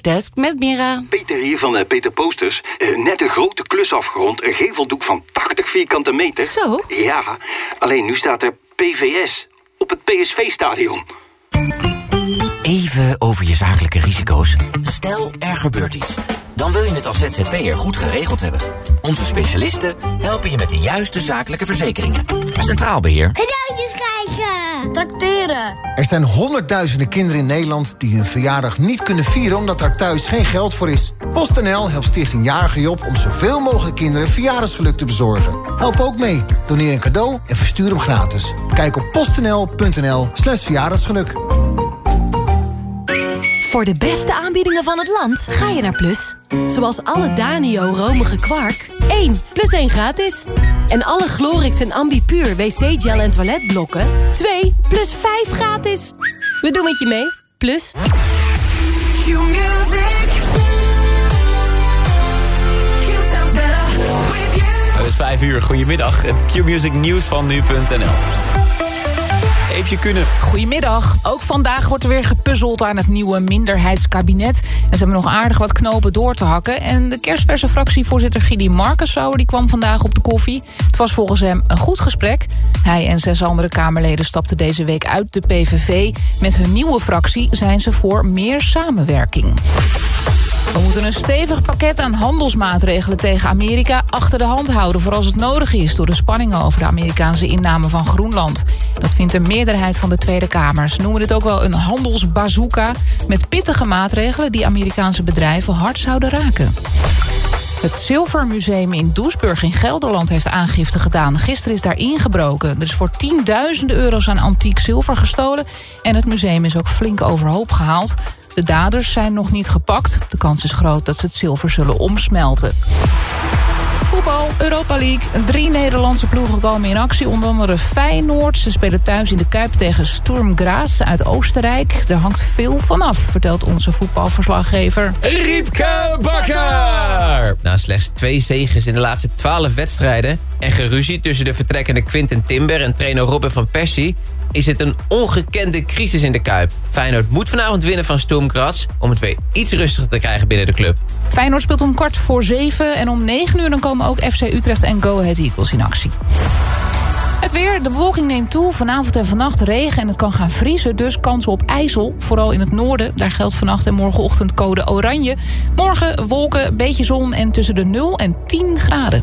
Desk met Mira. Peter hier van uh, Peter Posters. Uh, net een grote klus afgerond. Een geveldoek van 80 vierkante meter. Zo? Ja, alleen nu staat er PVS op het PSV-stadion. Even over je zakelijke risico's. Stel, er gebeurt iets. Dan wil je het als ZZP'er goed geregeld hebben. Onze specialisten helpen je met de juiste zakelijke verzekeringen. Centraal Beheer. Cadeautjes krijgen. Tracteren. Er zijn honderdduizenden kinderen in Nederland die hun verjaardag niet kunnen vieren omdat er thuis geen geld voor is. PostNL helpt Stichting Jarige Job om zoveel mogelijk kinderen verjaardagsgeluk te bezorgen. Help ook mee. Doneer een cadeau en verstuur hem gratis. Kijk op postnl.nl slash verjaardagsgeluk. Voor de beste aanbiedingen van het land ga je naar Plus. Zoals alle Danio romige kwark. 1 plus 1 gratis. En alle Glorix en Ambipuur wc-gel en toiletblokken. 2 plus 5 gratis. We doen het je mee. Plus. Het is 5 uur. Goedemiddag. Het Q-Music nieuws van nu.nl. Kunnen. Goedemiddag. Ook vandaag wordt er weer gepuzzeld aan het nieuwe minderheidskabinet. En ze hebben nog aardig wat knopen door te hakken. En de kerstverse fractievoorzitter Gidi Markensauer die kwam vandaag op de koffie. Het was volgens hem een goed gesprek. Hij en zes andere Kamerleden stapten deze week uit de PVV. Met hun nieuwe fractie zijn ze voor meer samenwerking. We moeten een stevig pakket aan handelsmaatregelen tegen Amerika achter de hand houden... voor als het nodig is door de spanningen over de Amerikaanse inname van Groenland. Dat vindt een meerderheid van de Tweede Kamer. Ze noemen dit ook wel een handelsbazooka... met pittige maatregelen die Amerikaanse bedrijven hard zouden raken. Het Zilvermuseum in Doesburg in Gelderland heeft aangifte gedaan. Gisteren is daar ingebroken. Er is voor tienduizenden euro's aan antiek zilver gestolen... en het museum is ook flink overhoop gehaald. De daders zijn nog niet gepakt. De kans is groot dat ze het zilver zullen omsmelten. Voetbal, Europa League. Drie Nederlandse ploegen komen in actie. Onder andere Feyenoord. Ze spelen thuis in de Kuip tegen Sturm Graz uit Oostenrijk. Er hangt veel vanaf, vertelt onze voetbalverslaggever. Riepke Bakker! Na slechts twee zegens in de laatste twaalf wedstrijden... en geruzie tussen de vertrekkende Quinten Timber en trainer Robin van Persie is het een ongekende crisis in de Kuip. Feyenoord moet vanavond winnen van Sturm Graz... om het weer iets rustiger te krijgen binnen de club. Feyenoord speelt om kwart voor zeven... en om negen uur dan komen ook FC Utrecht en Go Ahead Eagles in actie. Het weer, de bewolking neemt toe. Vanavond en vannacht regen en het kan gaan vriezen. Dus kans op ijzel, vooral in het noorden. Daar geldt vannacht en morgenochtend code oranje. Morgen wolken, beetje zon en tussen de 0 en 10 graden.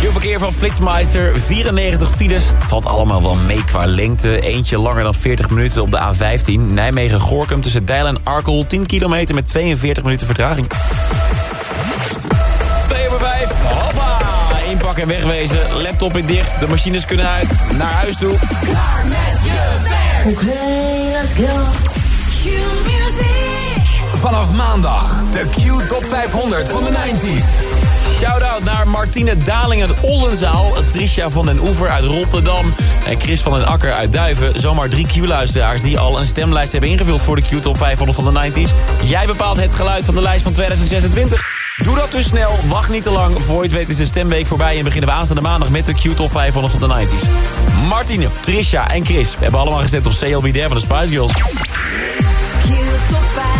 Verkeer van Flitsmeister, 94 files. Het valt allemaal wel mee qua lengte. Eentje langer dan 40 minuten op de A15. Nijmegen-Gorkum tussen Dijl en Arkel. 10 kilometer met 42 minuten vertraging. 2 over 5. Hoppa! Inpakken en wegwezen. Laptop in dicht. De machines kunnen uit. Naar huis toe. Klaar met je werk. Oké, let's go. Q-music. Vanaf maandag de Q Top 500 van de 90s. Shout-out naar Martine Daling uit Oldenzaal... Tricia van den Oever uit Rotterdam... en Chris van den Akker uit Duiven. Zomaar drie Q-luisteraars die al een stemlijst hebben ingevuld... voor de Q-top 500 van de 90s. Jij bepaalt het geluid van de lijst van 2026. Doe dat dus snel, wacht niet te lang. Voor je het weet is de stemweek voorbij... en beginnen we aanstaande maandag met de Q-top 500 van de 90s. Martine, Tricia en Chris hebben allemaal gestemd op CLB van de Spice Girls. Q-top 500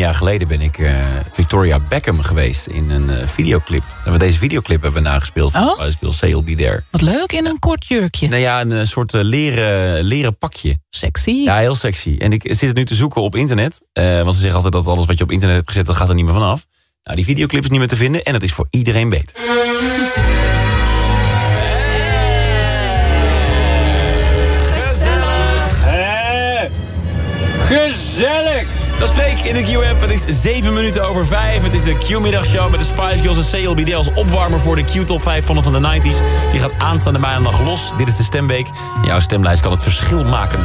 15 jaar geleden ben ik eh, Victoria Beckham geweest in een eh, videoclip. En we deze videoclip hebben we nagespeeld van Oh? Spice Girls, Say You'll Be There. Wat leuk, in een kort jurkje. Nou ja, een eh, soort leren, leren pakje. Sexy. Ja, heel sexy. En ik zit het nu te zoeken op internet. eh, want ze zeggen altijd dat alles wat je op internet hebt gezet, dat gaat er niet meer vanaf. Nou, die videoclip is niet meer te vinden en het is voor iedereen beter. Gezellig! Dat is Freek in de Q-app. Het is 7 minuten over 5. Het is de Q-middagshow met de Spice Girls en CLBD als opwarmer voor de Q-top 5 van de, van de 90s. Die gaat aanstaande maandag los. Dit is de stemweek. Jouw stemlijst kan het verschil maken.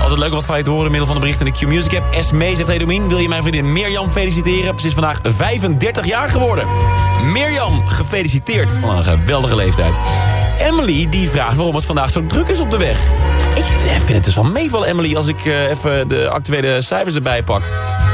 Altijd leuk wat van je te horen middel van de berichten in de Q-Music app. Esme zegt, hey wil je mijn vriendin Mirjam feliciteren? Ze is vandaag 35 jaar geworden. Mirjam, gefeliciteerd. Wat een geweldige leeftijd. Emily die vraagt waarom het vandaag zo druk is op de weg. Ik vind het dus wel meevallen, Emily, als ik eh, even de actuele cijfers erbij pak.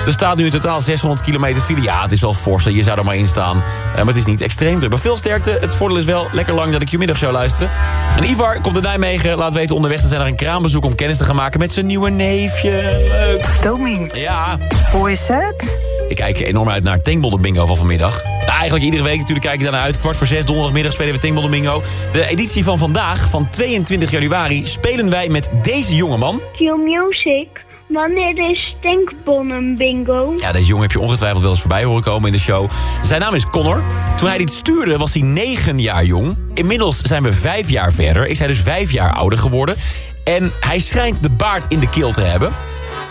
Er staat nu in totaal 600 kilometer file. Ja, het is wel fors, je zou er maar in staan. Eh, maar het is niet extreem druk. Maar veel sterkte. Het voordeel is wel lekker lang dat ik je middag zou luisteren. En Ivar komt uit Nijmegen. Laat weten onderweg te zijn naar een kraambezoek... om kennis te gaan maken met zijn nieuwe neefje. Leuk. Domien, Ja, hoe is het? ik kijk enorm uit naar Tankbolde Bingo van vanmiddag. Nou, eigenlijk iedere week natuurlijk kijk ik daarna uit. Kwart voor zes, donderdagmiddag spelen we Tankbolde Bingo. De editie van vandaag, van 22 januari, spelen wij met deze jongeman. Q-Music, wanneer is Stinkbonnen bingo? Ja, deze jongen heb je ongetwijfeld wel eens voorbij horen komen in de show. Zijn naam is Connor. Toen hij dit stuurde was hij 9 jaar jong. Inmiddels zijn we 5 jaar verder. Is hij dus 5 jaar ouder geworden. En hij schijnt de baard in de keel te hebben.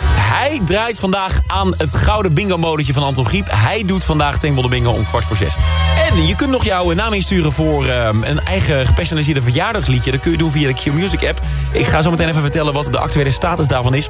Hij draait vandaag aan het gouden bingo-modetje van Anton Griep. Hij doet vandaag Tankbolde Bingo om kwart voor zes. En je kunt nog jouw naam insturen voor ehm, een eigen gepersonaliseerde verjaardagsliedje. Dat kun je doen via de Q-Music app. Ik ga zo meteen even vertellen wat de actuele status daarvan is.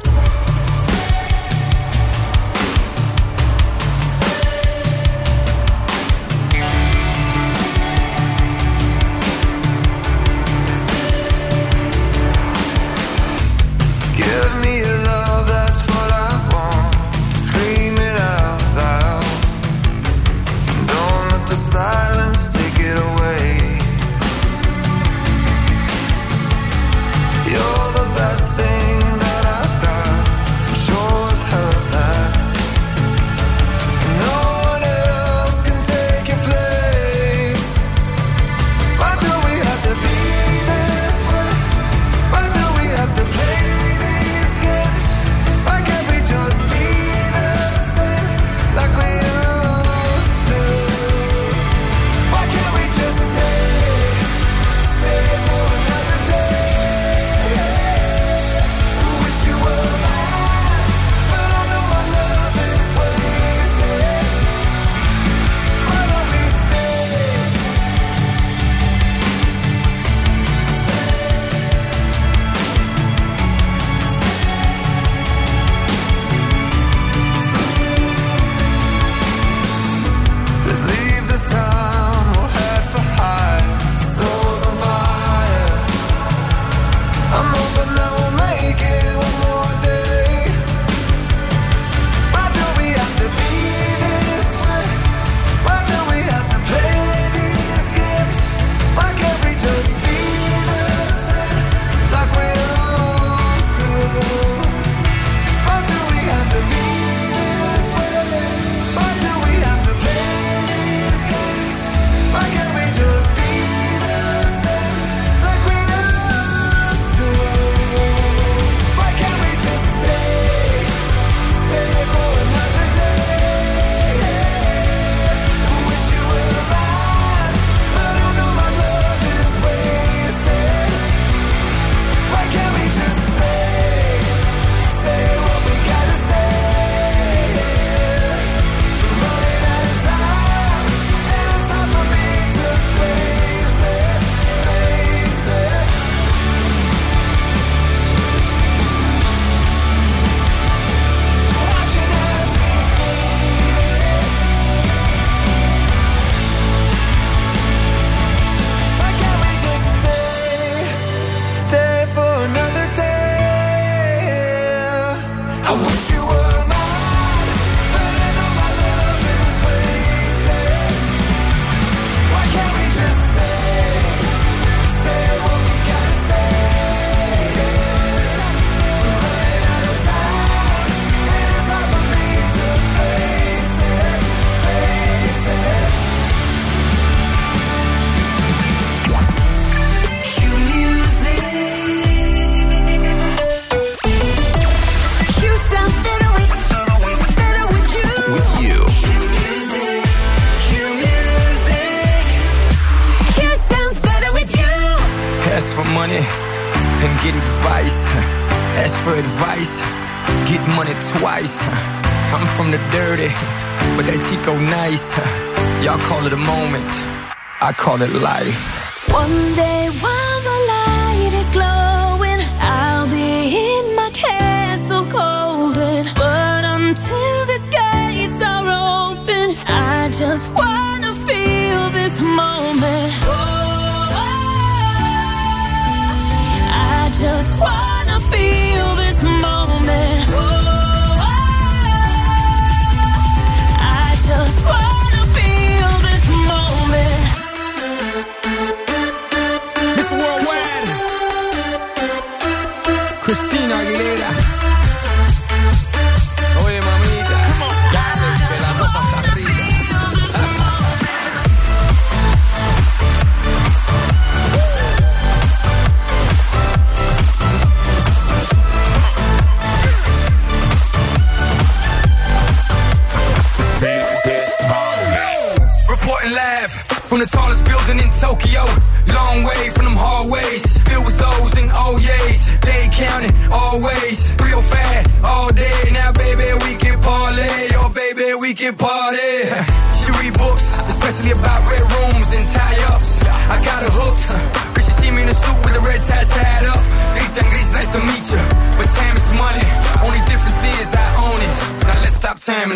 Call it life. One day while the light is glowing, I'll be in my castle golden. But until the gates are open, I just wanna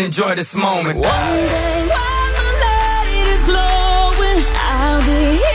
enjoy this moment. One day while the light is glowing, I'll be in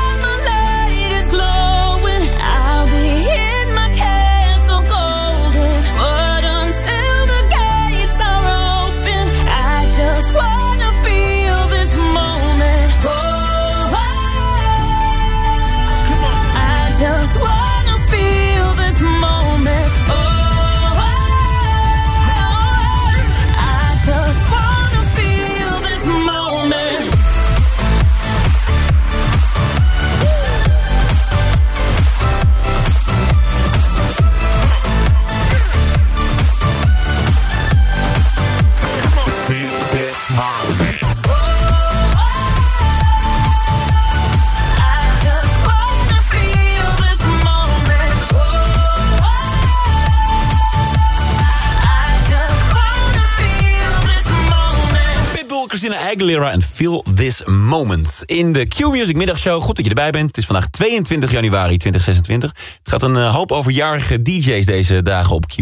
Aguilera en Feel This Moment. In de Q-Music middagshow, goed dat je erbij bent. Het is vandaag 22 januari 2026. Het gaat een eh, hoop over jarige DJ's deze dagen op Q.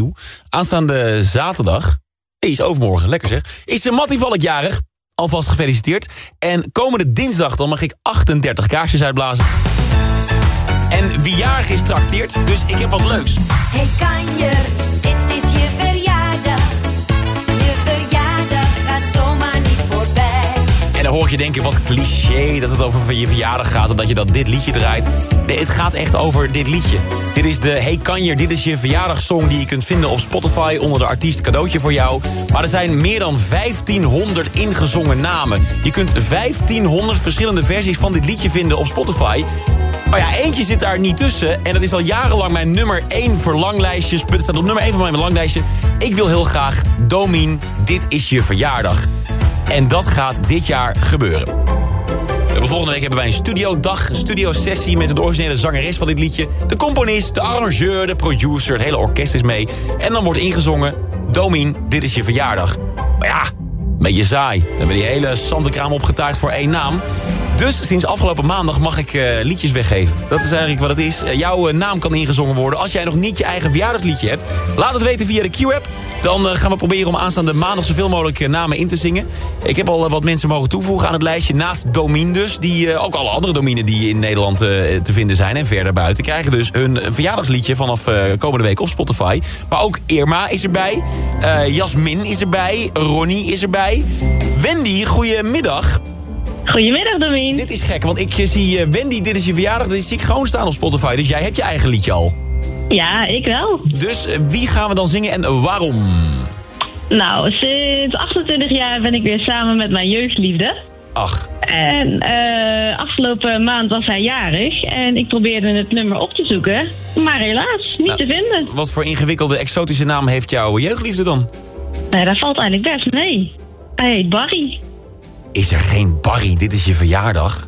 Aanstaande zaterdag, is overmorgen, lekker zeg, is de Mattie Valk jarig. Alvast gefeliciteerd. En komende dinsdag dan mag ik 38 kaarsjes uitblazen. En wie jarig is, trakteert. Dus ik heb wat leuks. Hey is je Hoor je denken, wat cliché dat het over je verjaardag gaat... en dat je dat dit liedje draait. Nee, het gaat echt over dit liedje. Dit is de Hey Kanjer, dit is je verjaardagssong... die je kunt vinden op Spotify onder de artiest cadeautje voor jou. Maar er zijn meer dan 1500 ingezongen namen. Je kunt 1500 verschillende versies van dit liedje vinden op Spotify... Maar ja, eentje zit daar niet tussen. En dat is al jarenlang mijn nummer 1 verlanglijstjes. Het staat op nummer 1 van mijn verlanglijstje. Ik wil heel graag, Domien, dit is je verjaardag. En dat gaat dit jaar gebeuren. Hebben Volgende week hebben wij een studiodag, een studiosessie... met de originele zangeres van dit liedje. De componist, de arrangeur, de producer, het hele orkest is mee. En dan wordt ingezongen, Domien, dit is je verjaardag. Maar ja, Beetje saai. We hebben die hele zandenkraam opgetuigd voor één naam. Dus sinds afgelopen maandag mag ik eh, liedjes weggeven. Dat is eigenlijk wat het is. Eh, jouw eh, naam kan ingezongen worden. Als jij nog niet je eigen verjaardagsliedje hebt, laat het weten via de Q-app. Dan gaan we proberen om aanstaande maandag zoveel mogelijk namen in te zingen. Ik heb al wat mensen mogen toevoegen aan het lijstje. Naast Domin dus, die, ook alle andere dominen die in Nederland te vinden zijn en verder buiten... krijgen dus hun verjaardagsliedje vanaf komende week op Spotify. Maar ook Irma is erbij, Jasmin is erbij, Ronnie is erbij. Wendy, goedemiddag. Goedemiddag, Domien. Dit is gek, want ik zie eh, Wendy, dit is je verjaardag, dit zie ik gewoon staan op Spotify. Dus jij hebt je eigen liedje al. Ja, ik wel. Dus eh, wie gaan we dan zingen en waarom? Nou, sinds 28 jaar ben ik weer samen met mijn jeugdliefde. Ach. En eh, afgelopen maand was hij jarig en ik probeerde het nummer op te zoeken. Maar helaas, niet te vinden. Wat voor ingewikkelde exotische naam heeft jouw jeugdliefde dan? Nee, dat valt eigenlijk best mee. Hij heet Barry. Is er geen Barry, dit is je verjaardag?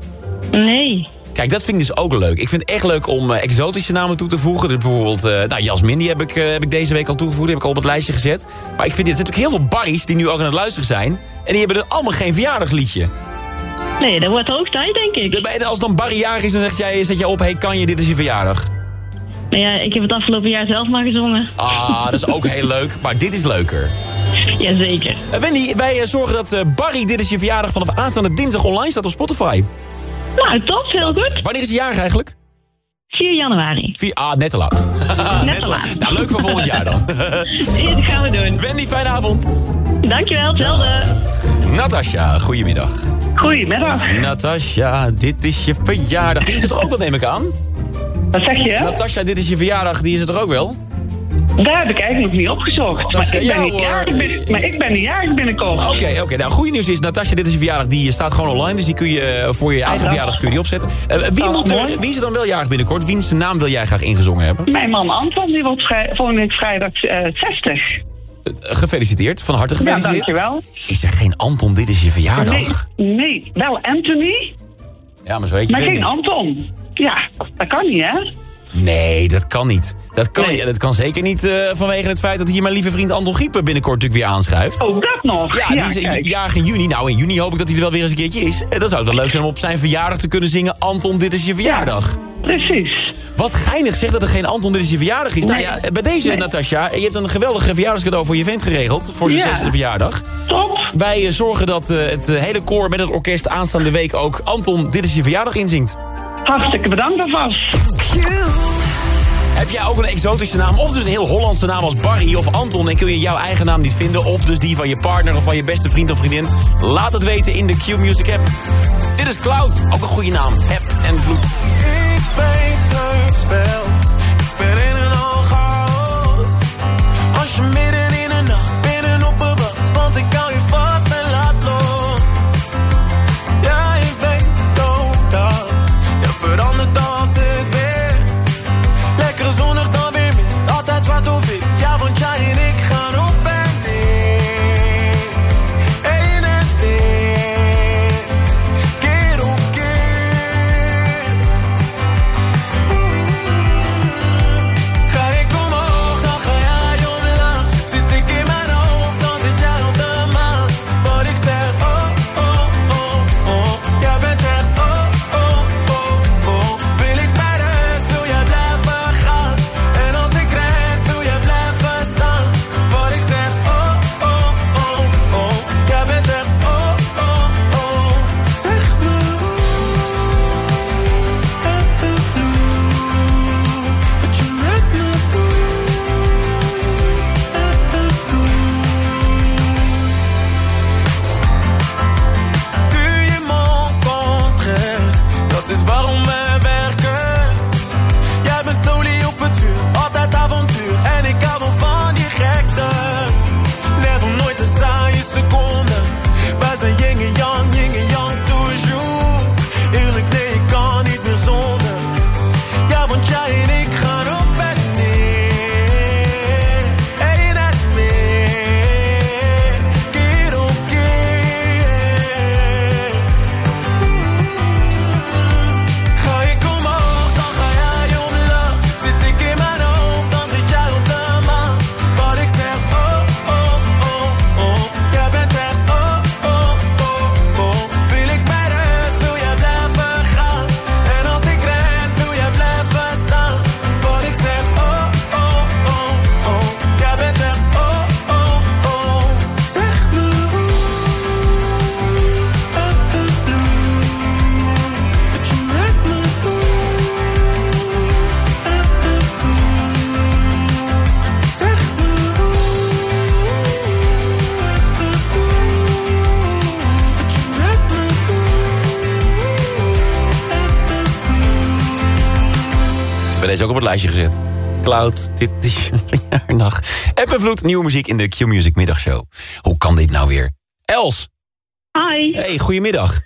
Nee. Kijk, dat vind ik dus ook leuk. Ik vind het echt leuk om eh, exotische namen toe te voegen. Dus bijvoorbeeld, eh, nou, Jasmin, die heb ik, eh, heb ik deze week al toegevoegd. Die heb ik al op het lijstje gezet. Maar ik vind, er zitten natuurlijk heel veel Barry's die nu ook aan het luisteren zijn. En die hebben er allemaal geen verjaardagsliedje. Nee, dat wordt hoog tijd, denk ik. Als dan Barry jarig is, dan zeg jij, zet jij op... hey, kan je, dit is je verjaardag. Nou ja, ik heb het afgelopen jaar zelf maar gezongen. Ah, dat is ook heel leuk. Maar dit is leuker. Jazeker. Uh, Wendy, wij uh, zorgen dat uh, Barry, dit is je verjaardag... vanaf aanstaande dinsdag online staat op Spotify. Nou, top. Heel goed. Wanneer is hij jarig eigenlijk? 4 januari. 4, ah, net te laat. net te laat. Nou, leuk voor volgend jaar dan. ja, dat gaan we doen. Wendy, fijne avond. Dankjewel, hetzelfde. Natasja, goedemiddag. Goedemiddag. Natasja, dit is je verjaardag. Die is toch ook wel, neem ik aan? Wat zeg je? Natasja, dit is je verjaardag. Die is er toch ook wel? Daar heb ik eigenlijk nog niet opgezocht. Maar ik, ben niet jarig, bin- maar ik ben niet jarig binnenkort. Oké, oké. Okay. Nou, goede nieuws is, Natasja, dit is je verjaardag. Die staat gewoon online, dus die kun je uh, voor je eigen oh, verjaardag kun je die opzetten. Uh, wie, oh, moet er, wie is er dan wel jarig binnenkort? Wiens naam wil jij graag ingezongen hebben? Mijn man Anton, die wordt vrij, volgende week vrijdag uh, 60. gefeliciteerd, van harte gefeliciteerd. Ja, dankjewel. Is er geen Anton, dit is je verjaardag? Nee, nee. wel Anthony. Ja, maar zo weet je Maar geen Anton. Ja, dat kan niet, hè? Nee, dat kan niet. Dat kan, nee. dat kan zeker niet uh, vanwege het feit dat hier mijn lieve vriend Anton Giepen binnenkort natuurlijk weer aanschuift. Oh, dat nog? Ja, ja die is jarig in juni. Nou, in juni hoop ik dat hij er wel weer eens een keertje is. En dan zou het wel leuk zijn om op zijn verjaardag te kunnen zingen... Anton, dit is je verjaardag. Ja, precies. Wat geinig zegt dat er geen Anton, dit is je verjaardag is. Nee. Nou ja, bij deze, nee. Natasja, je hebt een geweldig verjaardagscadeau voor je vent geregeld. Voor zijn ja. zesde verjaardag. Top. Wij uh, zorgen dat uh, het hele koor met het orkest aanstaande week ook... Anton, dit is je verjaardag inzingt. Hartstikke bedankt alvast. Heb jij ook een exotische naam of dus een heel Hollandse naam als Barry of Anton... en kun je jouw eigen naam niet vinden of dus die van je partner of van je beste vriend of vriendin? Laat het weten in de Q-Music app. Dit is Cloud, ook een goede naam. Heb en Vloed. Ik weet heus wel, ik ben Cloud, dit is je verjaardag. App en Vloed, nieuwe muziek in de Q-Music middagshow. Hoe kan dit nou weer? Els. Hi. Hey, goedemiddag.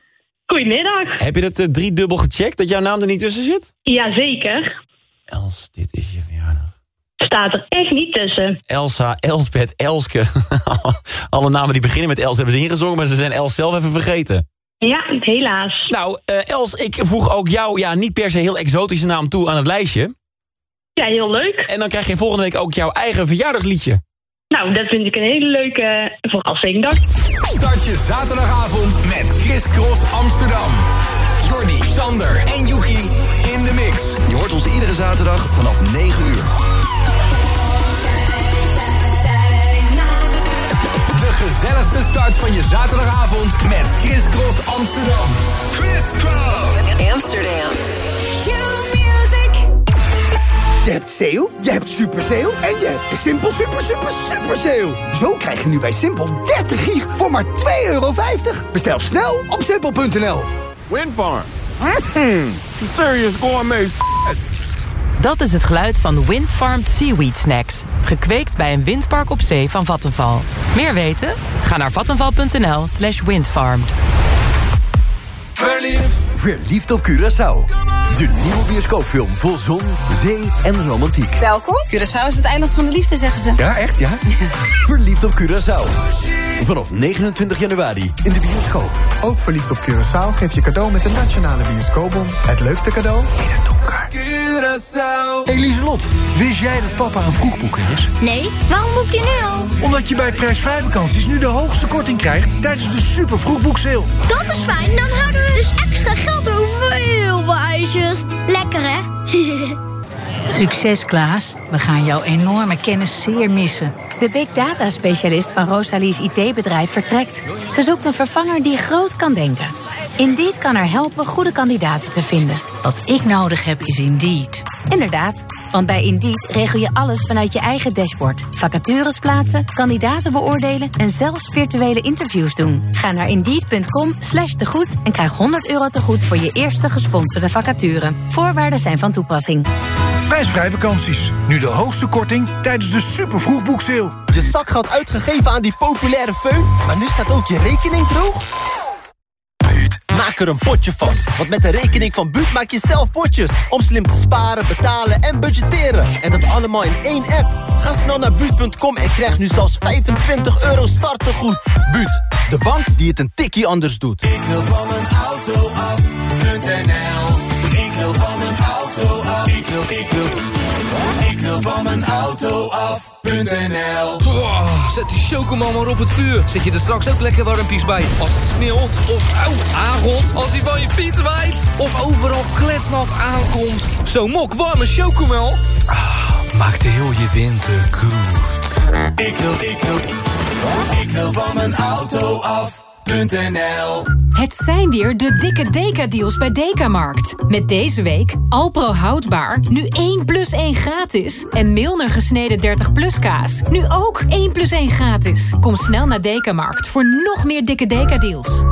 Goedemiddag. Heb je dat uh, driedubbel gecheckt, dat jouw naam er niet tussen zit? Jazeker. Els, dit is je verjaardag. Staat er echt niet tussen. Elsa, Elsbeth, Elske. Alle namen die beginnen met Els hebben ze ingezongen... maar ze zijn Els zelf even vergeten. Ja, helaas. Nou, uh, Els, ik voeg ook jou ja, niet per se heel exotische naam toe aan het lijstje. Ja, heel leuk. En dan krijg je volgende week ook jouw eigen verjaardagsliedje. Nou, dat vind ik een hele leuke verrassing. Dank. Start je zaterdagavond met Chris Cross Amsterdam. Jordi, Sander en Yuki in de mix. Je hoort ons iedere zaterdag vanaf 9 uur. De gezelligste start van je zaterdagavond met Chris Cross Amsterdam. Chris Cross Amsterdam. Je hebt sale, je hebt super sale en je hebt de Simpel super super super sale. Zo krijg je nu bij Simpel 30 gig voor maar 2,50 euro. Bestel snel op simpel.nl. Windfarm. Mm, serious gourmet Dat is het geluid van Windfarmed Seaweed Snacks. Gekweekt bij een windpark op zee van Vattenval. Meer weten? Ga naar vattenval.nl slash windfarmed. Verliefd. Verliefd op Curaçao. De nieuwe bioscoopfilm vol zon, zee en romantiek. Welkom. Curaçao is het eiland van de liefde, zeggen ze. Ja, echt ja? Verliefd op Curaçao. Vanaf 29 januari in de bioscoop. Ook verliefd op Curaçao geef je cadeau met de Nationale Bioscoopbon. Het leukste cadeau in het donker. Curaçao. Hey Lieselot, wist jij dat papa een vroegboeker is? Nee, waarom boek je nu al? Omdat je bij prijsvrij vakanties nu de hoogste korting krijgt tijdens de super vroegboekseil. Dat is fijn, dan houden we dus extra geld over voor heel veel ijsjes. Lekker hè? Succes Klaas, we gaan jouw enorme kennis zeer missen. De big data specialist van Rosalie's IT-bedrijf vertrekt. Ze zoekt een vervanger die groot kan denken. Indeed kan haar helpen goede kandidaten te vinden. Wat ik nodig heb is Indeed. Inderdaad, want bij Indeed regel je alles vanuit je eigen dashboard. Vacatures plaatsen, kandidaten beoordelen en zelfs virtuele interviews doen. Ga naar indeed.com slash tegoed en krijg 100 euro tegoed voor je eerste gesponsorde vacature. Voorwaarden zijn van toepassing. Prijsvrij vakanties. Nu de hoogste korting tijdens de super vroegboekseil. Je zakgeld uitgegeven aan die populaire föhn, maar nu staat ook je rekening droog? Maak er een potje van, want met de rekening van Buut maak je zelf potjes. Om slim te sparen, betalen en budgetteren. En dat allemaal in één app. Ga snel naar Buut.com en krijg nu zelfs 25 euro startegoed. Buut, de bank die het een tikkie anders doet. Ik wil van mijn auto af.nl Ik wil van mijn auto af. Ik wil, ik wil, ik wil van mijn auto Zet die chocomel maar op het vuur. Zet je er straks ook lekker warmpies bij. Als het sneeuwt of auw, aangot. Als hij van je fiets waait. Of overal kletsnat aankomt. Zo'n mok warme chocomel. Ah, maakt heel je winter goed. Ik wil, ik wil, ik wil van mijn auto af. Het zijn weer de dikke Deka-deals bij Dekamarkt. Met deze week Alpro houdbaar, nu 1 plus 1 gratis. En Milner gesneden 30 plus kaas, nu ook 1 plus 1 gratis. Kom snel naar Dekamarkt voor nog meer dikke Deka-deals.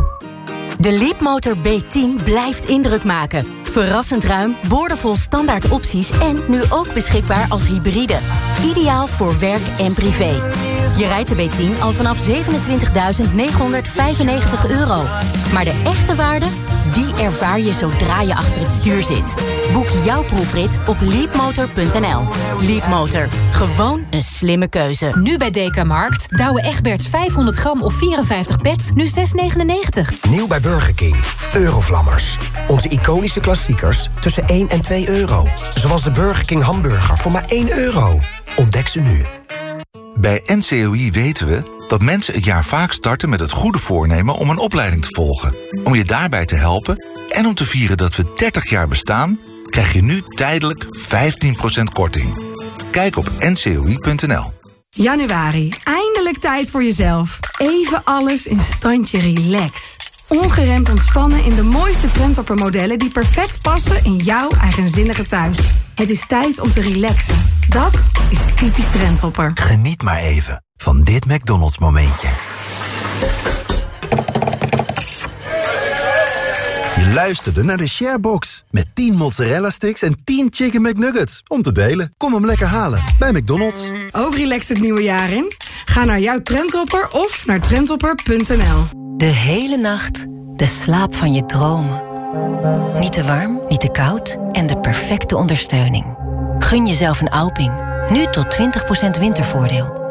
De Leapmotor B10 blijft indruk maken. Verrassend ruim, boordevol standaard opties en nu ook beschikbaar als hybride. Ideaal voor werk en privé. Je rijdt de B10 al vanaf 27.995 euro. Maar de echte waarde, die ervaar je zodra je achter het stuur zit. Boek jouw proefrit op leapmotor.nl. Leapmotor, gewoon een slimme keuze. Nu bij Dekamarkt, Douwe Egberts 500 gram of 54 pets, nu 6,99. Nieuw bij Burger King. Eurovlammers. Onze iconische klassiekers tussen 1 en 2 euro. Zoals de Burger King hamburger voor maar 1 euro. Ontdek ze nu. Bij NCOI weten we dat mensen het jaar vaak starten met het goede voornemen om een opleiding te volgen. Om je daarbij te helpen en om te vieren dat we 30 jaar bestaan, krijg je nu tijdelijk 15% korting. Kijk op ncoi.nl. Januari, eindelijk tijd voor jezelf. Even alles in standje relax. Ongeremd ontspannen in de mooiste trendtoppermodellen die perfect passen in jouw eigenzinnige thuis. Het is tijd om te relaxen. Dat is typisch trendhopper. Geniet maar even van dit McDonald's momentje. Je luisterde naar de Sharebox. Met 10 mozzarella sticks en 10 chicken McNuggets. Om te delen. Kom hem lekker halen bij McDonald's. Ook relaxed het nieuwe jaar in? Ga naar jouw Trendhopper of naar trendhopper.nl. De hele nacht de slaap van je dromen. Niet te warm, niet te koud en de perfecte ondersteuning. Gun jezelf een Alping. Nu tot 20% wintervoordeel.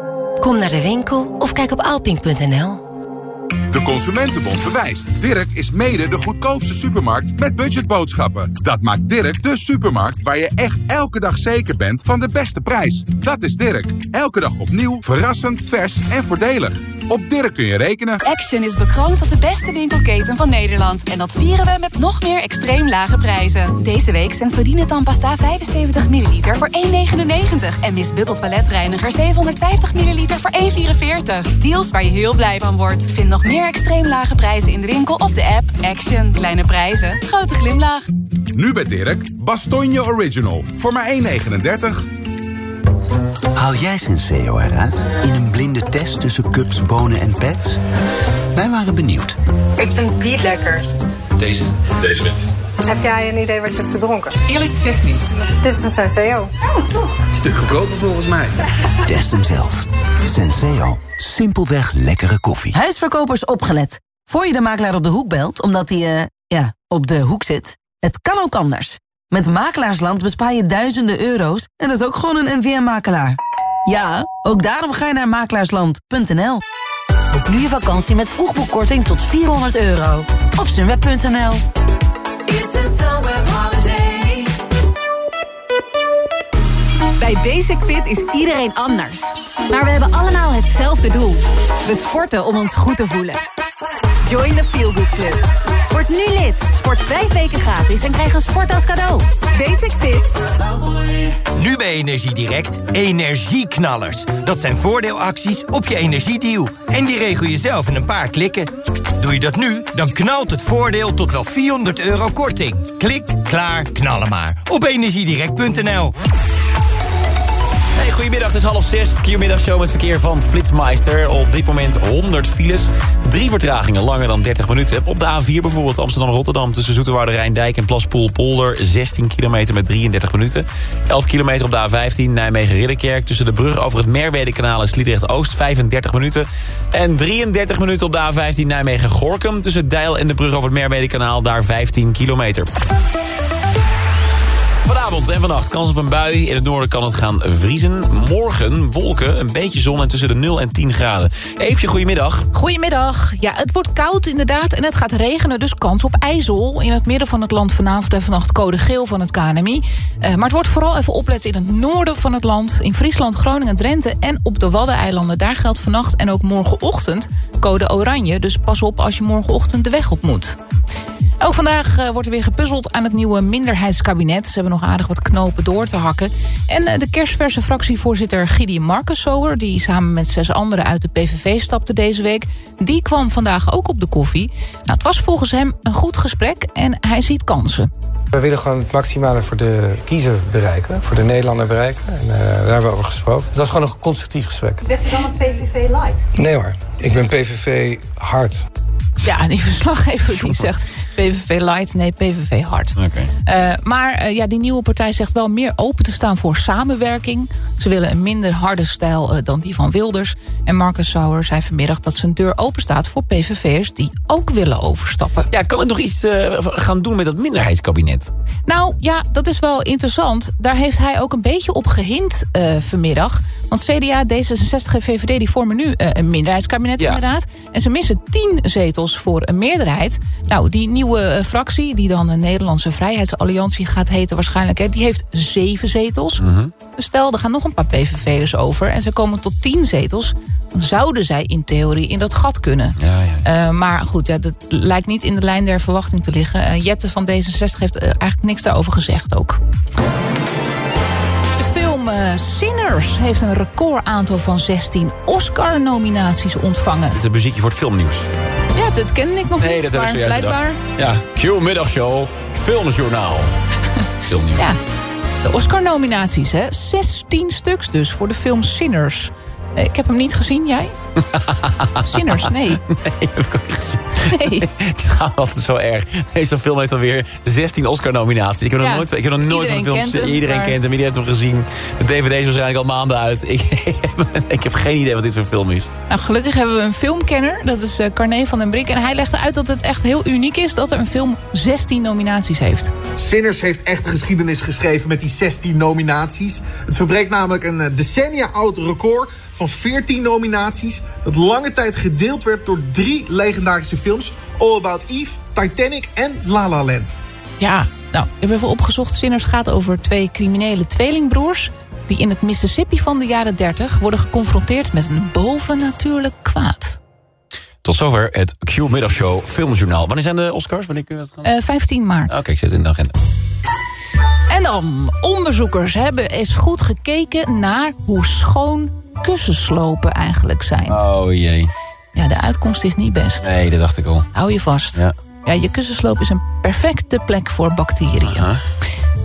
Kom naar de winkel of kijk op alping.nl. De Consumentenbond bewijst. Dirk is mede de goedkoopste supermarkt met budgetboodschappen. Dat maakt Dirk de supermarkt waar je echt elke dag zeker bent van de beste prijs. Dat is Dirk. Elke dag opnieuw, verrassend, vers en voordelig. Op Dirk kun je rekenen. Action is bekroond tot de beste winkelketen van Nederland. En dat vieren we met nog meer extreem lage prijzen. Deze week Sensodyne tandpasta 75 ml voor 1,99. En Miss Bubble toiletreiniger 750 ml voor 1,44. Deals waar je heel blij van wordt. Vind nog meer extreem lage prijzen in de winkel of de app. Action. Kleine prijzen. Grote glimlach. Nu bij Dirk, Bastogne Original. Voor maar 1,39. Haal jij Senseo eruit in een blinde test tussen cups, bonen en pets? Wij waren benieuwd. Ik vind die het lekkerst. Deze? Deze wint. Heb jij een idee wat je hebt gedronken? Eerlijk gezegd niet. Dit is een Senseo. Oh, toch? Stuk goedkoper volgens mij. Test hem zelf. Senseo. Simpelweg lekkere koffie. Huisverkopers opgelet. Voor je de makelaar op de hoek belt, omdat hij, eh, ja, op de hoek zit. Het kan ook anders. Met Makelaarsland bespaar je duizenden euro's en dat is ook gewoon een NVM-makelaar. Ja, ook daarom ga je naar makelaarsland.nl. Boek nu je vakantie met vroegboekkorting tot 400 euro. Op sunweb.nl Bij Basic Fit is iedereen anders. Maar we hebben allemaal hetzelfde doel. We sporten om ons goed te voelen. Join the Feel Good Club. Word nu lid. Sport vijf weken gratis en krijg een sport als cadeau. Basic Fit. Nu bij Energiedirect, energieknallers. Dat zijn voordeelacties op je energiedeal. En die regel je zelf in een paar klikken. Doe je dat nu, dan knalt het voordeel tot wel 400 euro korting. Klik, klaar, knallen maar. Op energiedirect.nl Hey, goedemiddag, het is half zes. Q-middagshow met verkeer van Flitsmeister. Op dit moment 100 files. Drie vertragingen langer dan 30 minuten. Op de A4 bijvoorbeeld Amsterdam-Rotterdam... tussen Zoeterwoude Rijndijk en Plaspoel-Polder... 16 kilometer met 33 minuten. 11 kilometer op de A15 Nijmegen-Ridderkerk... tussen de brug over het Merwede-kanaal en Sliedrecht-Oost... 35 minuten. En 33 minuten op de A15 Nijmegen-Gorkum... tussen Deil en de brug over het Merwede-kanaal... daar 15 kilometer. Vanavond en vannacht kans op een bui. In het noorden kan het gaan vriezen. Morgen wolken, een beetje zon en tussen de 0 en 10 graden. Eefje, goedemiddag. Goedemiddag. Ja, het wordt koud inderdaad en het gaat regenen. Dus kans op ijzel. In het midden van het land vanavond en vannacht code geel van het KNMI. Uh, maar het wordt vooral even opletten in het noorden van het land. In Friesland, Groningen, Drenthe en op de Waddeneilanden. Daar geldt vannacht en ook morgenochtend code oranje. Dus pas op als je morgenochtend de weg op moet. Ook vandaag uh, wordt er weer gepuzzeld aan het nieuwe minderheidskabinet. Ze hebben nog aardig wat knopen door te hakken. En uh, de kerstverse fractievoorzitter Gideon Markensower... die samen met zes anderen uit de PVV stapte deze week... die kwam vandaag ook op de koffie. Nou, het was volgens hem een goed gesprek en hij ziet kansen. We willen gewoon het maximale voor de kiezer bereiken, voor de Nederlander bereiken. En uh, daar hebben we over gesproken. Het was gewoon een constructief gesprek. Zet u dan het PVV light? Nee hoor, ik ben PVV hard. Ja, die verslaggever die zegt PVV light, nee PVV hard. Okay. Uh, maar uh, ja, die nieuwe partij zegt wel meer open te staan voor samenwerking. Ze willen een minder harde stijl uh, dan die van Wilders. En Marcus Sauer zei vanmiddag dat zijn deur open staat voor PVV'ers die ook willen overstappen. Ja, kan ik nog iets gaan doen met dat minderheidskabinet? Nou ja, dat is wel interessant. Daar heeft hij ook een beetje op gehint vanmiddag. Want CDA, D66 en VVD die vormen nu een minderheidskabinet ja. inderdaad. En ze missen tien zetels voor een meerderheid. Nou, die nieuwe fractie, die dan de Nederlandse Vrijheidsalliantie gaat heten waarschijnlijk... Hè, die heeft zeven zetels. Mhm. Mm -hmm. Dus stel, er gaan nog een paar PVV'ers over... en ze komen tot tien zetels... dan zouden zij in theorie in dat gat kunnen. Ja, ja, ja. Uh, maar goed, ja, dat lijkt niet in de lijn der verwachting te liggen. Uh, Jette van D66 heeft uh, eigenlijk niks daarover gezegd ook. De film Sinners heeft een record aantal van 16 Oscar-nominaties ontvangen. Dit is een muziekje voor het filmnieuws. Ja, dat kende ik nog nee, niet, dat maar heb ik blijkbaar... Ja, Q-middagshow, filmjournaal. Filmnieuws. Ja, de Oscar-nominaties, hè. 16 stuks dus voor de film Sinners. Eh, Ik heb hem niet gezien, jij? Sinners, nee. Nee, heb ik ook niet gezien. Nee. ik schaam me altijd zo erg. Deze film heeft alweer 16 Oscar-nominaties. Ik heb nog Ja, nooit, ik heb nog nooit zo'n film kent hem, Iedereen maar- kent hem, iedereen heeft hem gezien. De DVD is waarschijnlijk al maanden uit. Ik, ik heb geen idee wat dit voor film is. Nou, gelukkig hebben we een filmkenner. Dat is eh, Carné van den Brink. En hij legde uit dat het echt heel uniek is... dat er een film 16 nominaties heeft. Sinners heeft echt geschiedenis geschreven met die 16 nominaties. Het verbreekt namelijk een eh, decennia oud record van 14 nominaties... dat lange tijd gedeeld werd door drie legendarische films... All About Eve, Titanic en La La Land. Ja, nou, ik heb even opgezocht. Sinners gaat over twee criminele tweelingbroers... die in het Mississippi van de jaren 30 worden geconfronteerd met een bovennatuurlijk kwaad. Tot zover het Q-middagshow Filmjournaal. Wanneer zijn de Oscars? Wanneer kunnen we dat gaan? Eh 15 maart. Oké, ik zet het in de agenda. En dan, onderzoekers hebben eens goed gekeken naar hoe schoon kussenslopen eigenlijk zijn. Oh jee. Ja, de uitkomst is niet best. Nee, dat dacht ik al. Hou je vast. Ja. Ja, je kussensloop is een perfecte plek voor bacteriën.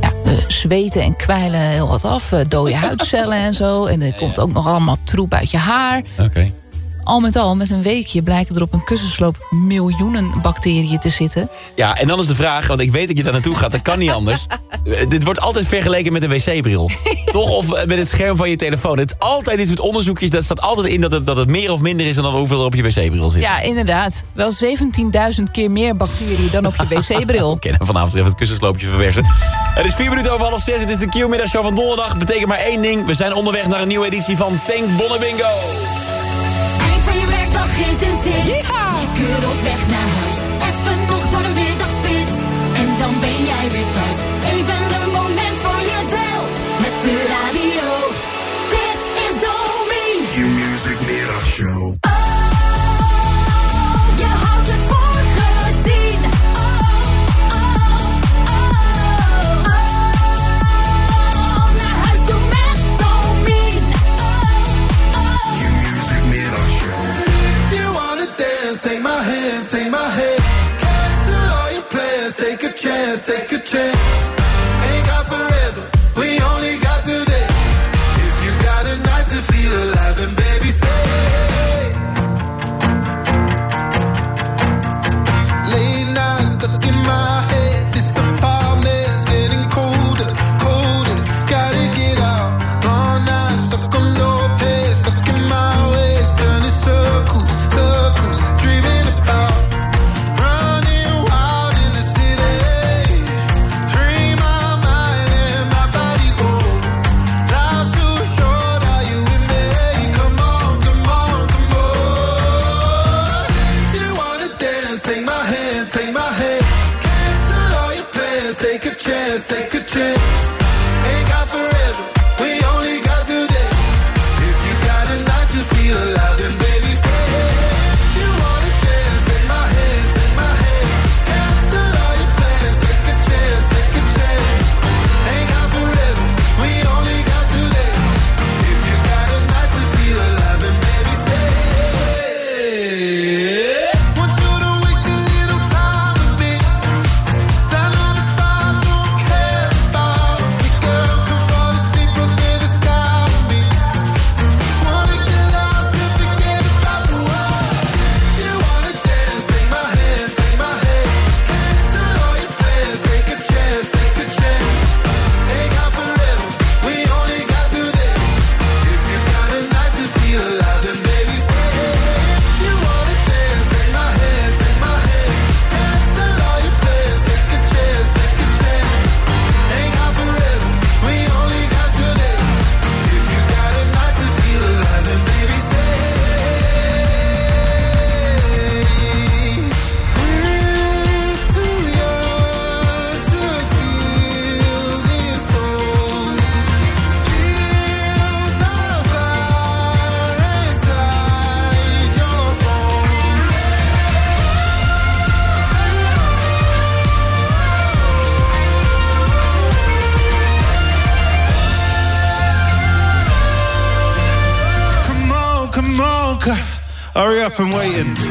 Ja, we zweten en kwijlen heel wat af. eh, Dode huidcellen en zo. En er komt ook nog allemaal troep uit je haar. Oké. Al met al, met een weekje blijken er op een kussensloop miljoenen bacteriën te zitten. Ja, en dan is de vraag, want ik weet dat je daar naartoe gaat, dat kan niet anders. Eh, Dit wordt altijd vergeleken met een wc-bril. Toch? Of eh, met het scherm van je telefoon. Het is altijd dit soort onderzoekjes, dat staat altijd in dat het, dat het meer of minder is dan hoeveel er op je wc-bril zit. Ja, inderdaad. Wel 17.000 keer meer bacteriën dan op je wc-bril. Oké, dan vanavond even het kussensloopje verversen. Het is vier minuten over half zes. Het is de Q-middagshow van donderdag. Betekent maar één ding. We zijn onderweg naar een nieuwe editie van Tank Bonnebingo. Eind van je werkdag is een zin. Je kunt op weg naar huis. Even from waiting.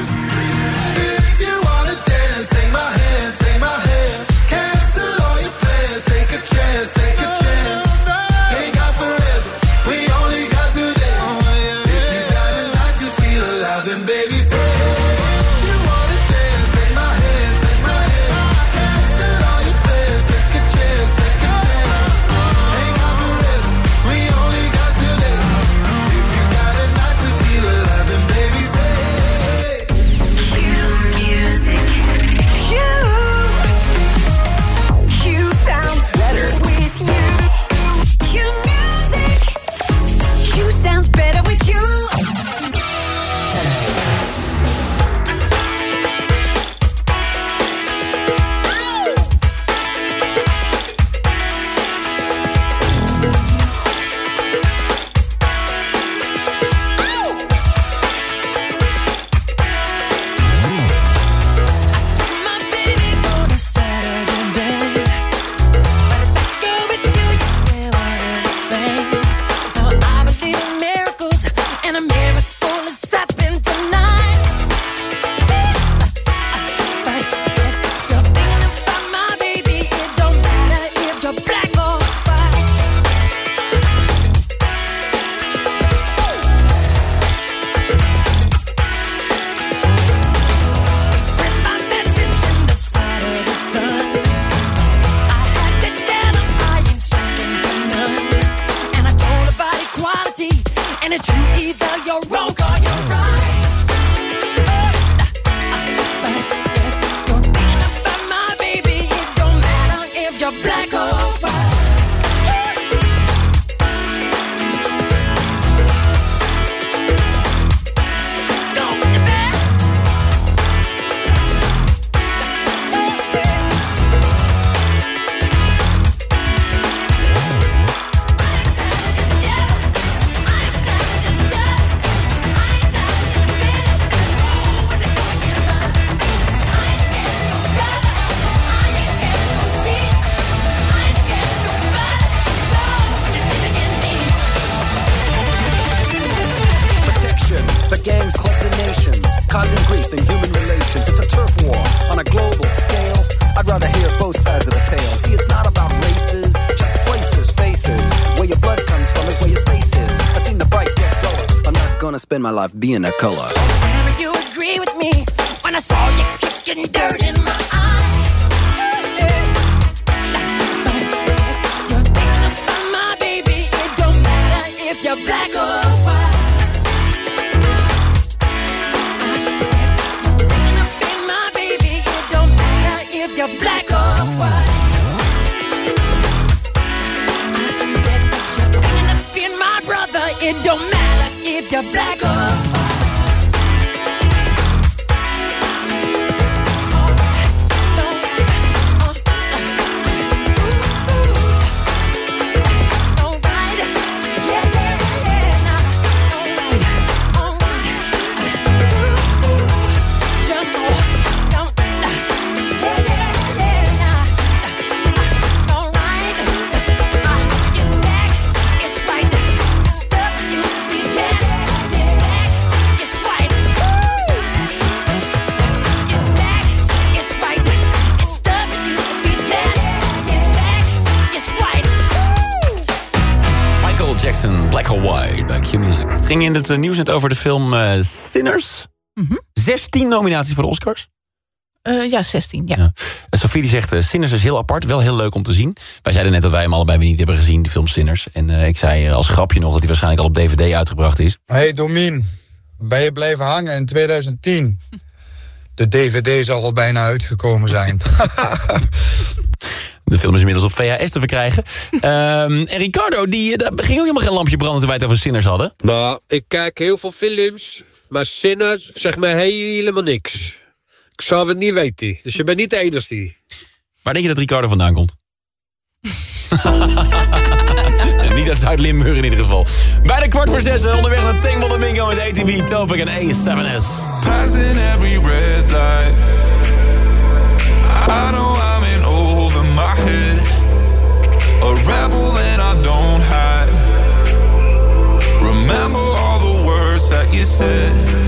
Being a color. Ging in het eh, nieuws net over de film eh, Sinners. 16 nominaties voor de Oscars. Eh, ja, 16, ja. Ja. Sophie die zegt, Sinners is heel apart, wel heel leuk om te zien. Wij zeiden net dat wij hem allebei weer niet hebben gezien, de film Sinners. En eh, ik zei als grapje nog dat hij waarschijnlijk al op DVD uitgebracht is. Hey Domien, ben je blijven hangen in 2010? De DVD zal al bijna uitgekomen zijn. De film is inmiddels op VHS te verkrijgen. Ehm, en Ricardo, die, eh, daar ging ook helemaal geen lampje branden toen wij het over Sinners hadden. Nou, ik kijk heel veel films, maar Sinners zegt me helemaal niks. Ik zou het niet weten, dus je bent niet de enige. Waar denk je dat Ricardo vandaan komt? Niet uit Zuid-Limburg in ieder geval. Bij de kwart voor zes en onderweg naar Tangball de Bingo met ATV, Topic en A7S. Passing every red light. I know that you said.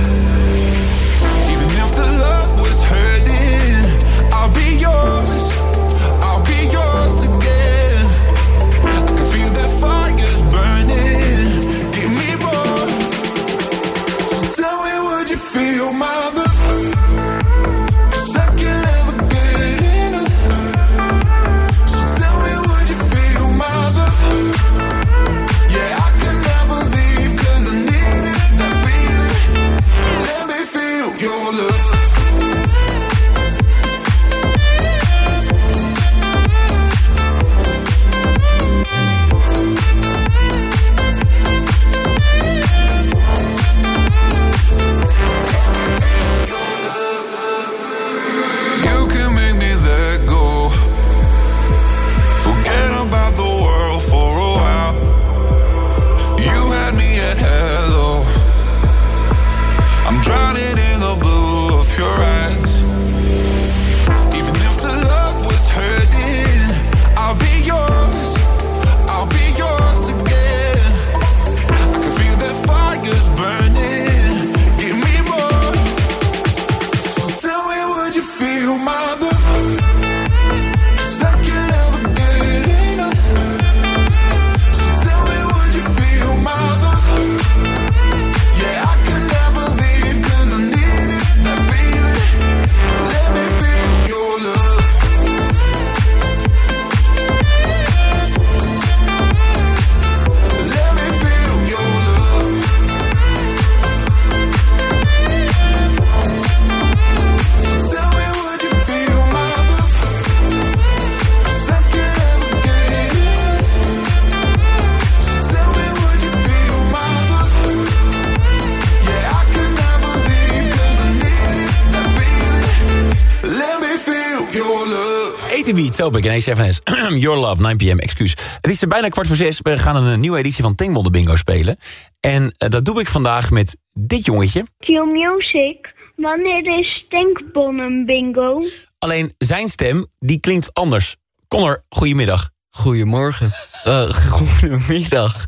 ATV, Topic en A7S. Your Love, 9 pm, excuus. Het is er bijna kwart voor zes. We gaan een nieuwe editie van Tangball de Bingo spelen. En eh, dat doe ik vandaag met dit jongetje. Q Music, wanneer is Stinkbonnen bingo? Alleen zijn stem, die klinkt anders. Connor, goedemiddag. Goedemorgen. Uh, goedemiddag.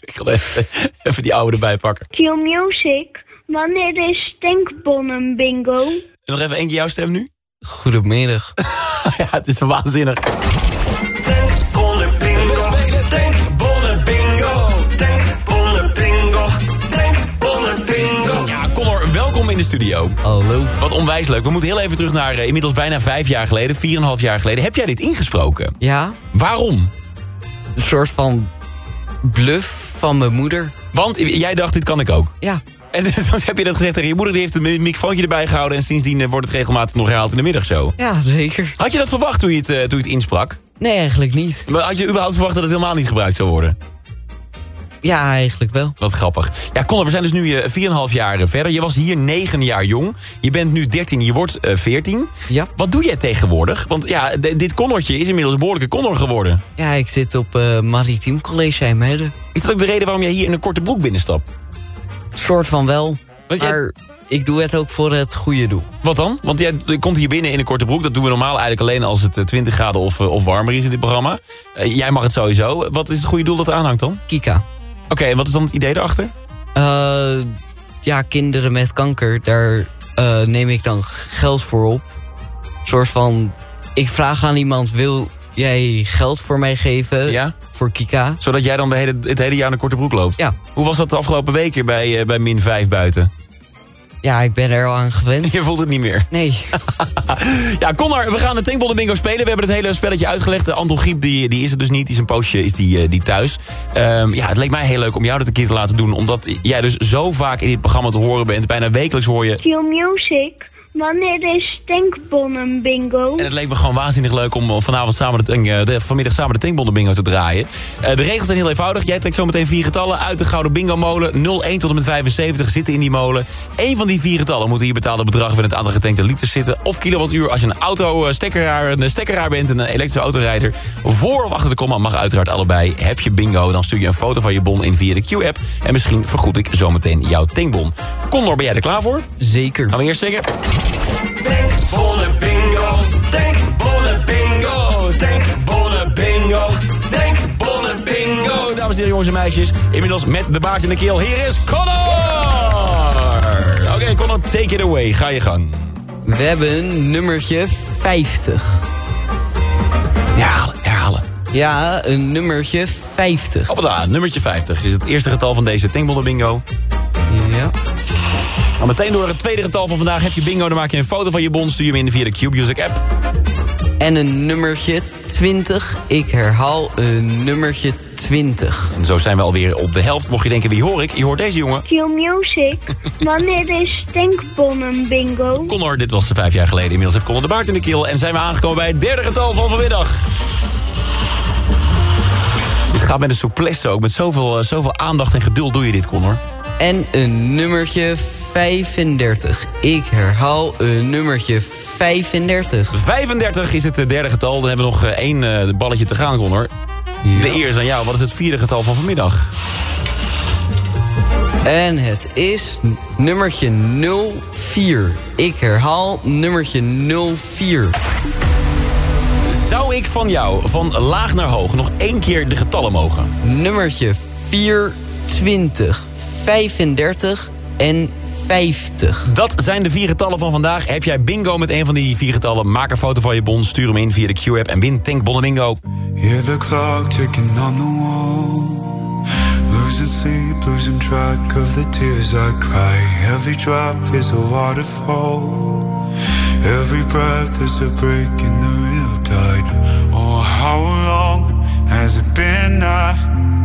Ik ga even, even die oude erbij pakken. Q Music, wanneer is Stinkbonnen bingo? En nog even één keer jouw stem nu. Goedemiddag. ja, het is waanzinnig. in de studio. Hallo. Wat onwijs leuk. We moeten heel even terug naar eh, inmiddels bijna vijf jaar geleden, vier en half jaar geleden. Heb jij dit ingesproken? Ja. Waarom? Een soort van bluff van mijn moeder. Want jij dacht, dit kan ik ook. Ja. En toen heb je dat gezegd tegen je moeder. Die heeft een microfoontje erbij gehouden. En sindsdien eh, wordt het regelmatig nog herhaald in de middag zo. Ja, zeker. Had je dat verwacht toen je het, eh, toen je het insprak? Nee, eigenlijk niet. Maar had je überhaupt verwacht dat het helemaal niet gebruikt zou worden? Ja, eigenlijk wel. Wat grappig. Ja, Conor, we zijn dus nu eh, 4,5 jaar eh, verder. Je was hier 9 jaar jong. Je bent nu 13, je wordt eh, 14. Ja. Wat doe jij tegenwoordig? Want ja, dit Connortje is inmiddels een behoorlijke Connor geworden. Ja, ik zit op eh Maritiem College IJmuiden. Is dat ook de reden waarom jij hier in een korte broek binnenstapt? Soort van wel. Jij- Maar ik doe het ook voor het goede doel. Wat dan? Want jij komt hier binnen in een korte broek. Dat doen we normaal eigenlijk alleen als het eh, 20 graden of, eh, of warmer is in dit programma. Eh, jij mag het sowieso. Wat is het goede doel dat er aanhangt dan? Kika. Oké, en wat is dan het idee erachter? Eh, ja, kinderen met kanker, daar eh, neem ik dan geld voor op. soort van, ik vraag aan iemand, wil jij geld voor mij geven? Ja? Voor Kika. Zodat jij dan de hele, het hele jaar in een korte broek loopt? Ja. Hoe was dat de afgelopen weken bij, eh, bij min 5 buiten? Ja, ik ben er al aan gewend. Je voelt het niet meer. Nee. Ja, Connor, we gaan de Tankbollen Bingo spelen. We hebben het hele spelletje uitgelegd. De Anton Griep die, die is er dus niet. Die is een poosje is die, eh, die thuis. Ehm, ja, het leek mij heel leuk om jou dat een keer te laten doen. Omdat jij dus zo vaak in dit programma te horen bent. Bijna wekelijks hoor je. Q Music. Wanneer is Tankbonnen bingo? En het leek me gewoon waanzinnig leuk om vanavond samen de, tank- eh, de, vanmiddag samen de Tankbollen Bingo te draaien. Eh, de regels zijn heel eenvoudig. Jij trekt zometeen vier getallen uit de Gouden Bingo molen. 01 tot en met 75 zitten in die molen. Eén van die vier getallen moet hier betaalde bedrag in het aantal getankte liters zitten. Of kilowattuur als je een auto eh, stekkeraar, een stekkeraar bent en een elektrische autorijder. Voor of achter de komma mag uiteraard allebei. Heb je bingo, dan stuur je een foto van je bon in via de Q-app. En misschien vergoed ik zometeen jouw tankbon. Condor, ben jij er klaar voor? Zeker. Gaan we eerst zingen? Bingo, bingo, bingo, bingo. Dames en heren, jongens en meisjes. Inmiddels met de baard in de keel. Hier is Connor! Oké, Connor, take it away. Ga je gang. We hebben nummertje 50. Herhalen, herhalen. Ja, een nummertje 50. Hoppata, nummertje 50 is het eerste getal van deze Tankbollen bingo. Ja. Dan meteen door het tweede getal van vandaag heb je bingo. Dan maak je een foto van je bon, stuur je hem in via de Cube Music app. En een nummertje 20. Ik herhaal een nummertje 20. En zo zijn we alweer op de helft. Mocht je denken, wie hoor ik? Je hoort deze jongen. Q Music. Wanneer is Tankbonnen bingo? Connor, dit was vijf jaar geleden. Inmiddels heeft Connor de baard in de keel. En zijn we aangekomen bij het derde getal van vanmiddag. Dit gaat met een souplesse ook. Met zoveel, eh, zoveel aandacht en geduld doe je dit, Connor. En een nummertje 35. Ik herhaal een nummertje 35. 35 is het eh, derde getal. Dan hebben we nog eh, één eh, balletje te gaan, Connor. De eer is aan jou. Wat is het vierde getal van vanmiddag? En het is nummertje 04. Ik herhaal nummertje 04. Zou ik van jou, van laag naar hoog, nog één keer de getallen mogen? Nummertje 24, 35 en 50. Dat zijn de vier getallen van vandaag. Heb jij bingo met een van die vier getallen? Maak een foto van je bon, stuur hem in via de Q-app en win Tankbonnen Bingo. Hear the clock ticking on the wall. Losing sleep, losing track of the tears I cry. Every drop is a waterfall. Every breath is a break in the real tide. Oh, how long has it been? I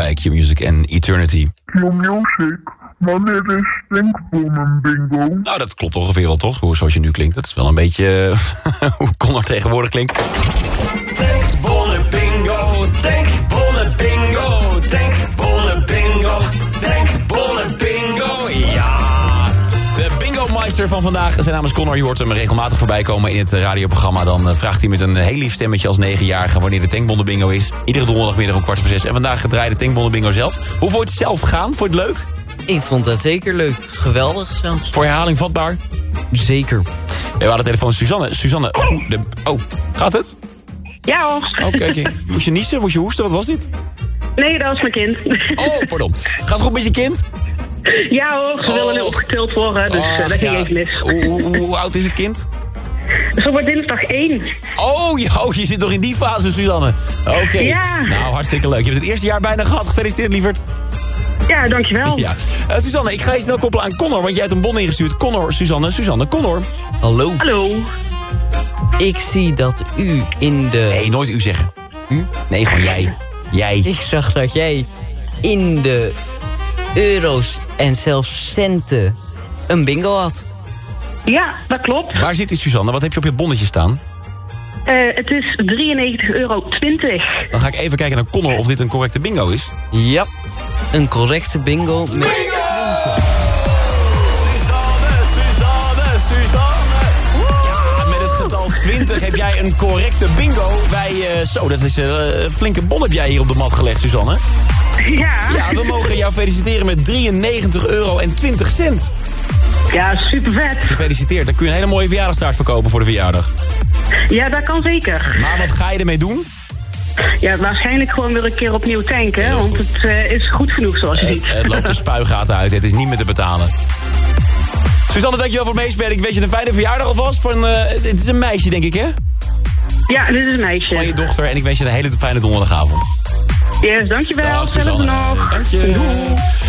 Bij Q-Music en Eternity. Q-Music, wanneer is stinkbommen bingo? Nou, dat klopt ongeveer wel, toch? Hoe, zoals je nu klinkt. Dat is wel een beetje eh, hoe Connor tegenwoordig klinkt. Tankbonnen bingo, bingo-meister van vandaag, zijn naam is Connor. Je hoort hem regelmatig voorbij komen in het radioprogramma. Dan eh, vraagt hij met een heel lief stemmetje als negenjarige... wanneer de tankbonnen bingo is. Iedere donderdagmiddag om kwart voor zes. En vandaag gedraaide tankbonnen bingo zelf. Hoe vond je het zelf gaan? Vond je het leuk? Ik vond dat zeker leuk. Geweldig zelfs. Voor herhaling vatbaar? Zeker. We hadden de telefoon Suzanne. Suzanne, oh, de, oh gaat het? Ja hoor. Oké, oké. Moest je niezen? Moest je hoesten? Wat was dit? Nee, dat was mijn kind. Oh, pardon. Gaat het goed met je kind? Ja hoor, ze willen nu opgetild worden, dus eh, dat ging ja. even mis. Hoe, hoe- hoe oud is het kind? Zo wordt dinsdag één. Oh, ja, oh, je zit nog in die fase, Suzanne. Oké. Ja. Nou, hartstikke leuk. Je hebt het eerste jaar bijna gehad. Gefeliciteerd, lieverd. Ja, dankjewel. Ja. Eh, Suzanne, ik ga je snel koppelen aan Connor, want jij hebt een bon ingestuurd. Connor, Suzanne, Suzanne, Connor. Hallo. Hallo. Ik zie dat u in de... Nee, nooit u zeggen. U? Nee, gewoon jij. Jij. Ik zag dat jij in de euro's en zelfs centen een bingo had. Ja, dat klopt. Waar zit die Suzanne? Wat heb je op je bonnetje staan? Eh, het is 93,20 euro. Dan ga ik even kijken naar Connor of dit een correcte bingo is. Ja, een correcte bingo met... Suzanne, Suzanne. Ja, met het getal 20 heb jij een correcte bingo. Wij, eh, zo, dat is eh, een flinke bon heb jij hier op de mat gelegd, Suzanne. Ja. Ja, we mogen jou feliciteren met 93 euro en 20 cent. Ja, super vet. Gefeliciteerd, dan kun je een hele mooie verjaardagstaart verkopen voor de verjaardag. Ja, dat kan zeker. Maar wat ga je ermee doen? Ja, waarschijnlijk gewoon weer een keer opnieuw tanken, want het eh, is goed genoeg zoals je ziet. Het loopt de spuigaten uit, het is niet meer te betalen. Suzanne, dankjewel voor het meespelen. Ik wens je een fijne verjaardag alvast. Van, eh, het is een meisje, denk ik, hè? Ja, dit is een meisje. Van je dochter. En ik wens je een hele fijne donderdagavond. Yes, dankjewel. Dag, nog. Dank je.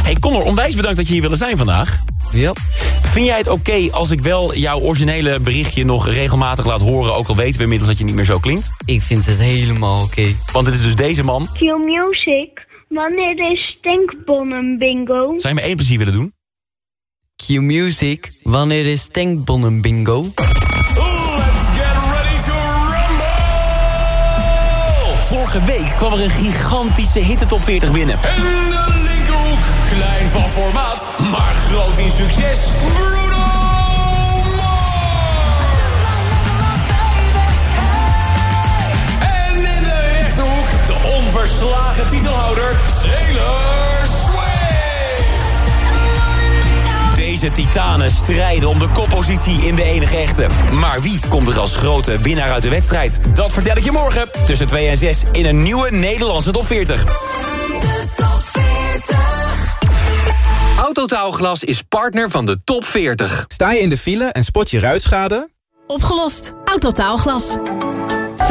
Hey Connor, onwijs bedankt dat je hier wilde zijn vandaag. Ja. Vind jij het oké als ik wel jouw originele berichtje nog regelmatig laat horen... ook al weten we inmiddels dat je niet meer zo klinkt? Ik vind het helemaal oké. Want het is dus deze man. Q-Music, wanneer is stinkbonnen bingo? Zou je me één plezier willen doen? Q-Music, wanneer is tankbonnen bingo? Week kwam er een gigantische hitte top 40 binnen. In de linkerhoek, klein van formaat, maar groot in succes. Bruno En in de rechterhoek, de onverslagen titelhouder, Taylor Deze titanen strijden om de koppositie in de enige echte. Maar wie komt er als grote winnaar uit de wedstrijd? Dat vertel ik je morgen tussen 2 en 6 in een nieuwe Nederlandse top 40. Autotaalglas is partner van de top 40. Sta je in de file en spot je ruitschade? Opgelost. Autotaalglas.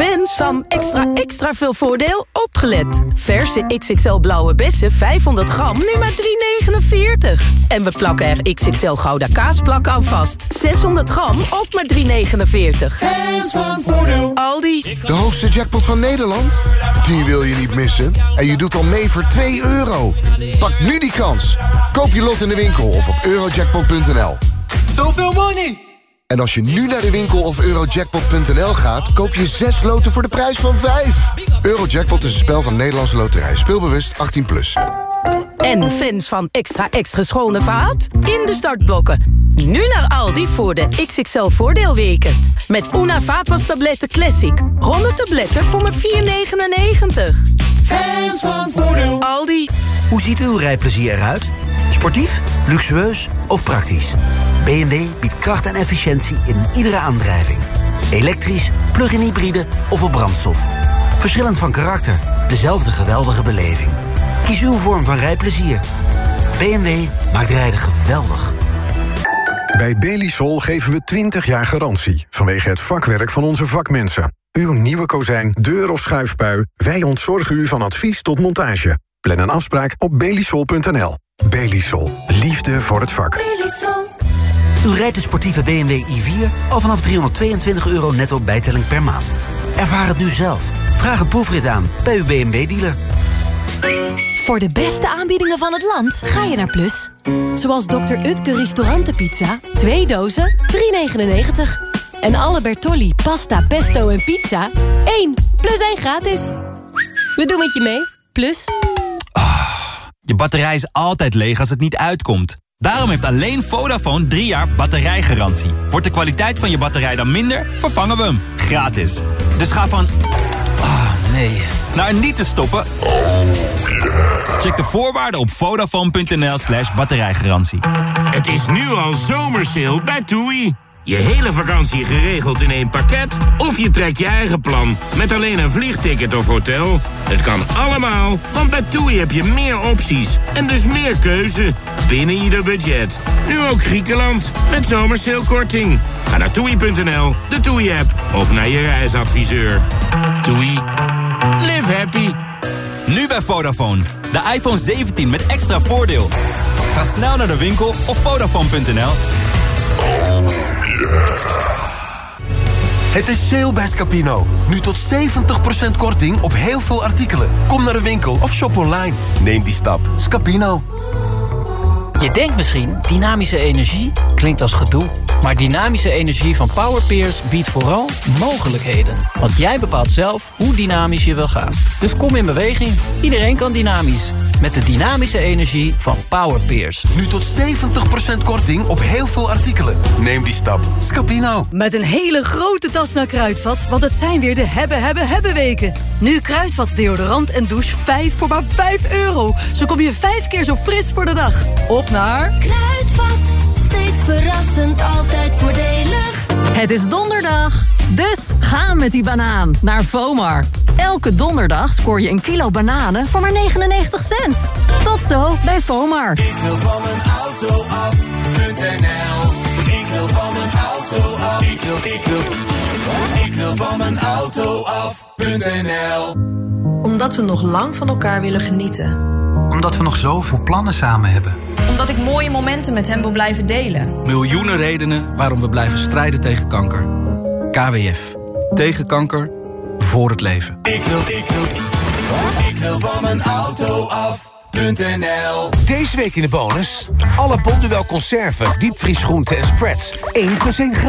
Fans van extra extra veel voordeel opgelet. Verse XXL blauwe bessen 500 gram, nu maar 3,49. En we plakken er XXL gouda kaasplak aan vast. 600 gram, ook maar 3,49. Fans van voordeel. Aldi. De hoogste jackpot van Nederland? Die wil je niet missen. En je doet al mee voor 2 euro. Pak nu die kans. Koop je lot in de winkel of op eurojackpot.nl. Zoveel money! En als je nu naar de winkel of eurojackpot.nl gaat... koop je 6 loten voor de prijs van 5. Eurojackpot is een spel van Nederlandse Loterij. Speelbewust 18+. Plus. En fans van extra extra schone vaat? In de startblokken. Nu naar Aldi voor de XXL voordeelweken. Met Una vaatwastabletten Classic. 100 tabletten voor maar 4,99. Fans van voordeel. Aldi. Hoe ziet uw rijplezier eruit? Sportief, luxueus of praktisch? BMW biedt kracht en efficiëntie in iedere aandrijving. Elektrisch, plug-in hybride of op brandstof. Verschillend van karakter, dezelfde geweldige beleving. Kies uw vorm van rijplezier. BMW maakt rijden geweldig. Bij Belisol geven we 20 jaar garantie vanwege het vakwerk van onze vakmensen. Uw nieuwe kozijn, deur of schuifpui, wij ontzorgen u van advies tot montage. Plan een afspraak op belisol.nl. Belisol, liefde voor het vak. U rijdt de sportieve BMW i4 al vanaf 322 euro netto bijtelling per maand. Ervaar het nu zelf. Vraag een proefrit aan bij uw BMW-dealer. Voor de beste aanbiedingen van het land ga je naar Plus. Zoals Dr. Utke restaurantenpizza, 2 dozen, 3,99. En alle Bertolli pasta, pesto en pizza, 1 plus 1 gratis. We doen het je mee, Plus. Je batterij is altijd leeg als het niet uitkomt. Daarom heeft alleen Vodafone 3 jaar batterijgarantie. Wordt de kwaliteit van je batterij dan minder, vervangen we hem. Gratis. Dus ga van... Ah, nee. Naar niet te stoppen... Check de voorwaarden op vodafone.nl slash batterijgarantie. Het is nu al zomersale bij TUI. Je hele vakantie geregeld in één pakket? Of je trekt je eigen plan met alleen een vliegticket of hotel? Het kan allemaal, want bij TUI heb je meer opties en dus meer keuze binnen ieder budget. Nu ook Griekenland met zomersailkorting. Ga naar toei.nl, de TUI-app of naar je reisadviseur. TUI. Live happy. Nu bij Vodafone. De iPhone 17 met extra voordeel. Ga snel naar de winkel op Vodafone.nl. Het is sale bij Scapino. Nu tot 70% korting op heel veel artikelen. Kom naar de winkel of shop online. Neem die stap. Scapino. Je denkt misschien, dynamische energie klinkt als gedoe. Maar dynamische energie van Powerpeers biedt vooral mogelijkheden. Want jij bepaalt zelf hoe dynamisch je wil gaan. Dus kom in beweging. Iedereen kan dynamisch. Met de dynamische energie van Powerpeers. Nu tot 70% korting op heel veel artikelen. Neem die stap. Scapino. Met een hele grote tas naar Kruidvat, want het zijn weer de hebben, hebben, hebben weken. Nu Kruidvat deodorant en douche 5 voor maar 5 euro. Zo kom je 5 keer zo fris voor de dag. Op naar... Kruidvat, steeds verrassend, altijd voordelig. Het is donderdag, dus ga met die banaan naar Vomar. Elke donderdag scoor je een kilo bananen voor maar 99 cent. Tot zo bij Vomar. Ik wil van mijn auto af.nl Ik wil van mijn auto af. Ik wil, ik wil, ik wil van mijn auto af.nl Omdat we nog lang van elkaar willen genieten. Omdat we nog zoveel plannen samen hebben. Omdat ik mooie momenten met hem wil blijven delen. Miljoenen redenen waarom we blijven strijden tegen kanker. KWF. Tegen kanker. Voor het leven. Ik wil, ik wil, ik wil van mijn auto af.nl Deze week in de bonus. Alle Bonduel conserven, diepvriesgroenten en spreads. 1 plus 1 gratis.